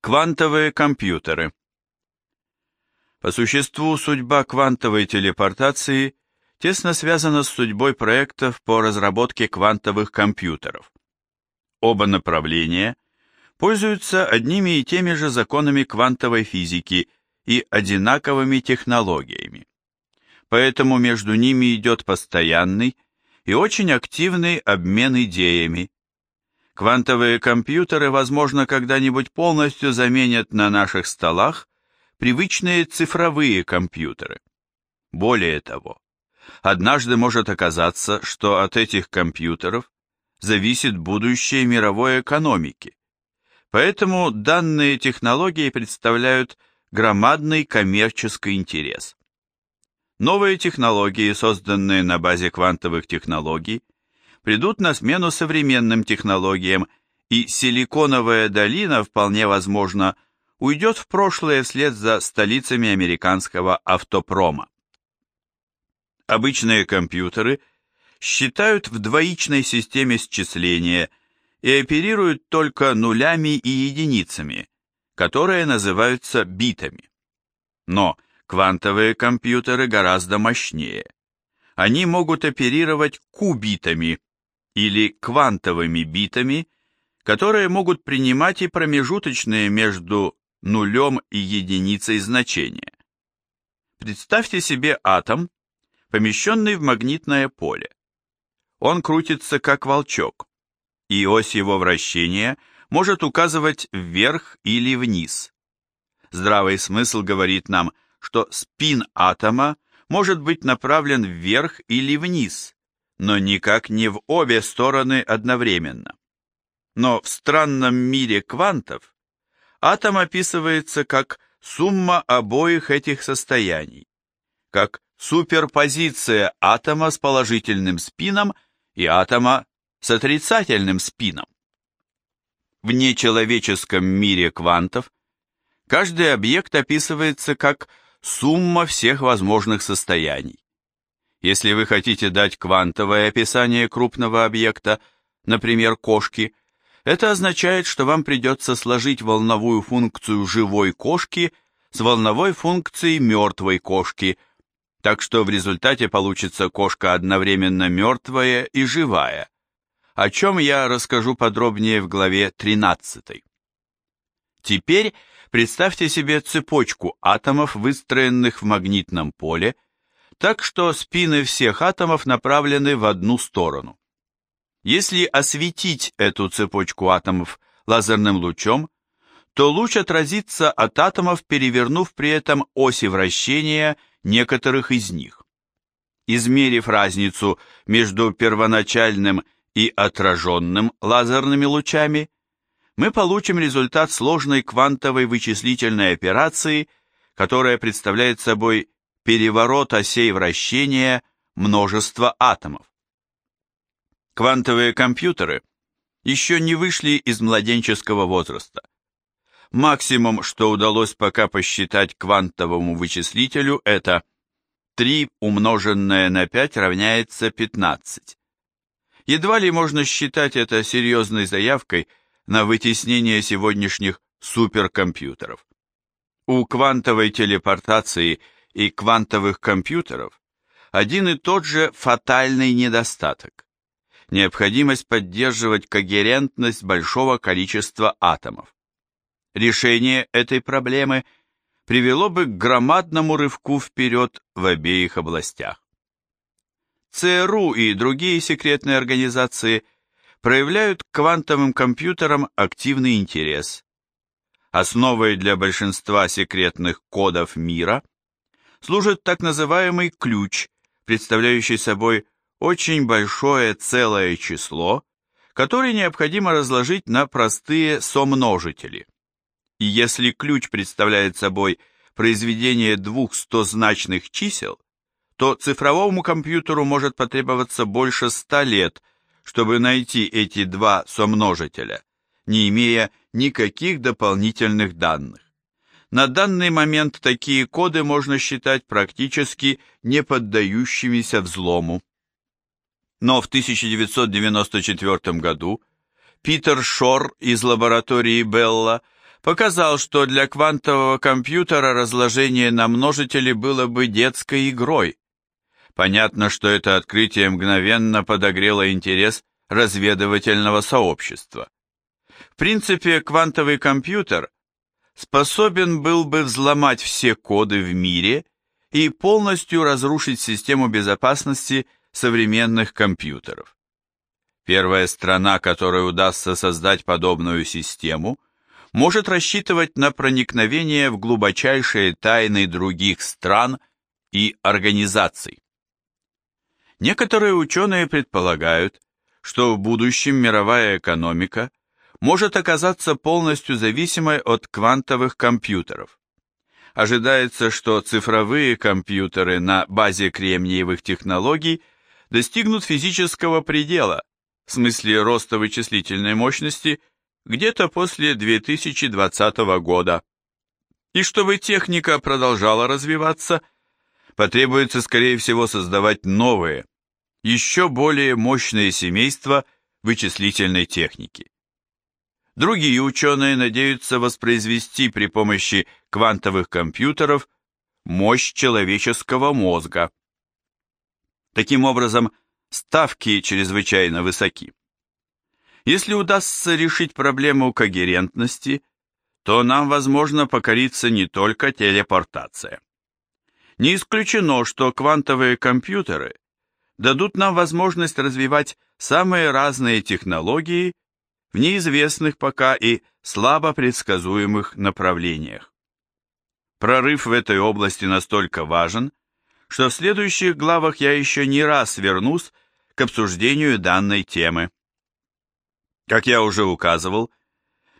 Квантовые компьютеры. По существу судьба квантовой телепортации тесно связана с судьбой проектов по разработке квантовых компьютеров. Оба направления пользуются одними и теми же законами квантовой физики и одинаковыми технологиями. Поэтому между ними идет постоянный и очень активный обмен идеями, Квантовые компьютеры, возможно, когда-нибудь полностью заменят на наших столах привычные цифровые компьютеры. Более того, однажды может оказаться, что от этих компьютеров зависит будущее мировой экономики. Поэтому данные технологии представляют громадный коммерческий интерес. Новые технологии, созданные на базе квантовых технологий, придут на смену современным технологиям, и силиконовая долина, вполне возможно, уйдет в прошлое вслед за столицами американского автопрома. Обычные компьютеры считают в двоичной системе счисления и оперируют только нулями и единицами, которые называются битами. Но квантовые компьютеры гораздо мощнее. Они могут оперировать кубитами, или квантовыми битами, которые могут принимать и промежуточные между нулем и единицей значения. Представьте себе атом, помещенный в магнитное поле. Он крутится как волчок, и ось его вращения может указывать вверх или вниз. Здравый смысл говорит нам, что спин атома может быть направлен вверх или вниз, но никак не в обе стороны одновременно. Но в странном мире квантов атом описывается как сумма обоих этих состояний, как суперпозиция атома с положительным спином и атома с отрицательным спином. В нечеловеческом мире квантов каждый объект описывается как сумма всех возможных состояний. Если вы хотите дать квантовое описание крупного объекта, например, кошки, это означает, что вам придется сложить волновую функцию живой кошки с волновой функцией мертвой кошки, так что в результате получится кошка одновременно мертвая и живая, о чем я расскажу подробнее в главе 13. Теперь представьте себе цепочку атомов, выстроенных в магнитном поле, так что спины всех атомов направлены в одну сторону. Если осветить эту цепочку атомов лазерным лучом, то луч отразится от атомов, перевернув при этом оси вращения некоторых из них. Измерив разницу между первоначальным и отраженным лазерными лучами, мы получим результат сложной квантовой вычислительной операции, которая представляет собой переворот осей вращения множества атомов. Квантовые компьютеры еще не вышли из младенческого возраста. Максимум, что удалось пока посчитать квантовому вычислителю, это 3 умноженное на 5 равняется 15. Едва ли можно считать это серьезной заявкой на вытеснение сегодняшних суперкомпьютеров. У квантовой телепортации – и квантовых компьютеров один и тот же фатальный недостаток – необходимость поддерживать когерентность большого количества атомов. Решение этой проблемы привело бы к громадному рывку вперед в обеих областях. ЦРУ и другие секретные организации проявляют к квантовым компьютерам активный интерес. Основой для большинства секретных кодов мира – служит так называемый ключ, представляющий собой очень большое целое число, которое необходимо разложить на простые сомножители. И если ключ представляет собой произведение двух стозначных чисел, то цифровому компьютеру может потребоваться больше ста лет, чтобы найти эти два сомножителя, не имея никаких дополнительных данных. На данный момент такие коды можно считать практически не поддающимися взлому. Но в 1994 году Питер Шор из лаборатории Белла показал, что для квантового компьютера разложение на множители было бы детской игрой. Понятно, что это открытие мгновенно подогрело интерес разведывательного сообщества. В принципе, квантовый компьютер способен был бы взломать все коды в мире и полностью разрушить систему безопасности современных компьютеров. Первая страна, которой удастся создать подобную систему, может рассчитывать на проникновение в глубочайшие тайны других стран и организаций. Некоторые ученые предполагают, что в будущем мировая экономика может оказаться полностью зависимой от квантовых компьютеров. Ожидается, что цифровые компьютеры на базе кремниевых технологий достигнут физического предела, в смысле роста вычислительной мощности, где-то после 2020 года. И чтобы техника продолжала развиваться, потребуется, скорее всего, создавать новые, еще более мощные семейства вычислительной техники. Другие ученые надеются воспроизвести при помощи квантовых компьютеров мощь человеческого мозга. Таким образом, ставки чрезвычайно высоки. Если удастся решить проблему когерентности, то нам, возможно, покориться не только телепортация. Не исключено, что квантовые компьютеры дадут нам возможность развивать самые разные технологии в неизвестных пока и слабо предсказуемых направлениях. Прорыв в этой области настолько важен, что в следующих главах я еще не раз вернусь к обсуждению данной темы. Как я уже указывал,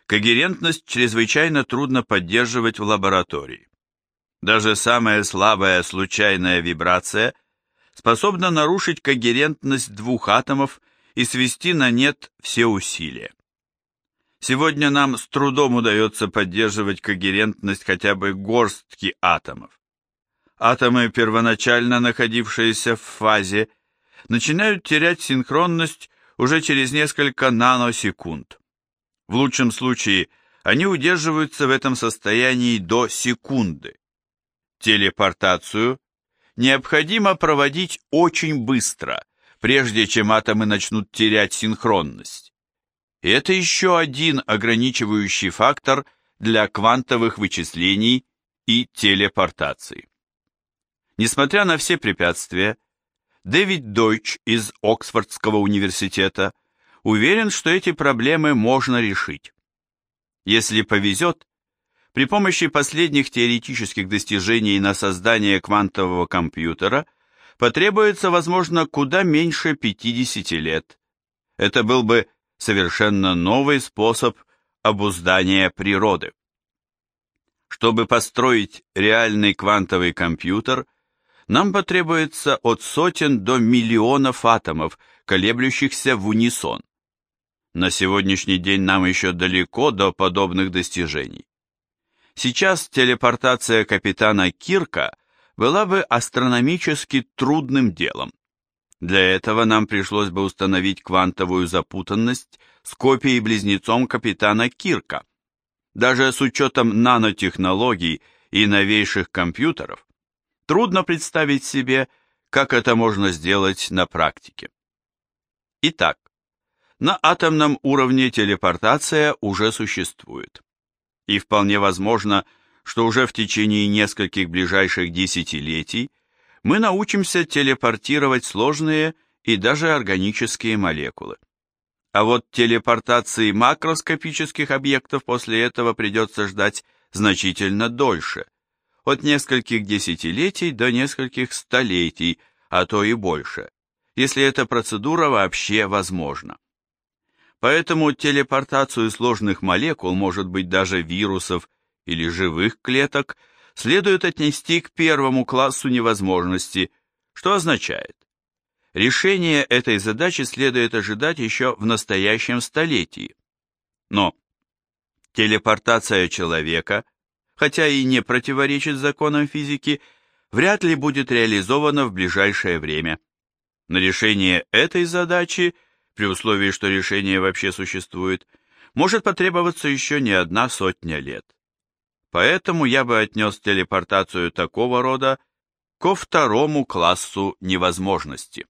когерентность чрезвычайно трудно поддерживать в лаборатории. Даже самая слабая случайная вибрация способна нарушить когерентность двух атомов и свести на нет все усилия. Сегодня нам с трудом удается поддерживать когерентность хотя бы горстки атомов атомы, первоначально находившиеся в фазе, начинают терять синхронность уже через несколько наносекунд. В лучшем случае они удерживаются в этом состоянии до секунды. Телепортацию необходимо проводить очень быстро, прежде чем атомы начнут терять синхронность. И это еще один ограничивающий фактор для квантовых вычислений и телепортации. Несмотря на все препятствия, Дэвид Дойч из Оксфордского университета уверен, что эти проблемы можно решить. Если повезет, при помощи последних теоретических достижений на создание квантового компьютера потребуется, возможно, куда меньше 50 лет. Это был бы совершенно новый способ обуздания природы. Чтобы построить реальный квантовый компьютер – нам потребуется от сотен до миллионов атомов, колеблющихся в унисон. На сегодняшний день нам еще далеко до подобных достижений. Сейчас телепортация капитана Кирка была бы астрономически трудным делом. Для этого нам пришлось бы установить квантовую запутанность с копией-близнецом капитана Кирка. Даже с учетом нанотехнологий и новейших компьютеров, Трудно представить себе, как это можно сделать на практике. Итак, на атомном уровне телепортация уже существует. И вполне возможно, что уже в течение нескольких ближайших десятилетий мы научимся телепортировать сложные и даже органические молекулы. А вот телепортации макроскопических объектов после этого придется ждать значительно дольше – от нескольких десятилетий до нескольких столетий, а то и больше, если эта процедура вообще возможна. Поэтому телепортацию сложных молекул, может быть даже вирусов или живых клеток, следует отнести к первому классу невозможности, что означает, решение этой задачи следует ожидать еще в настоящем столетии. Но телепортация человека – хотя и не противоречит законам физики, вряд ли будет реализовано в ближайшее время. На решение этой задачи, при условии, что решение вообще существует, может потребоваться еще не одна сотня лет. Поэтому я бы отнес телепортацию такого рода ко второму классу невозможности.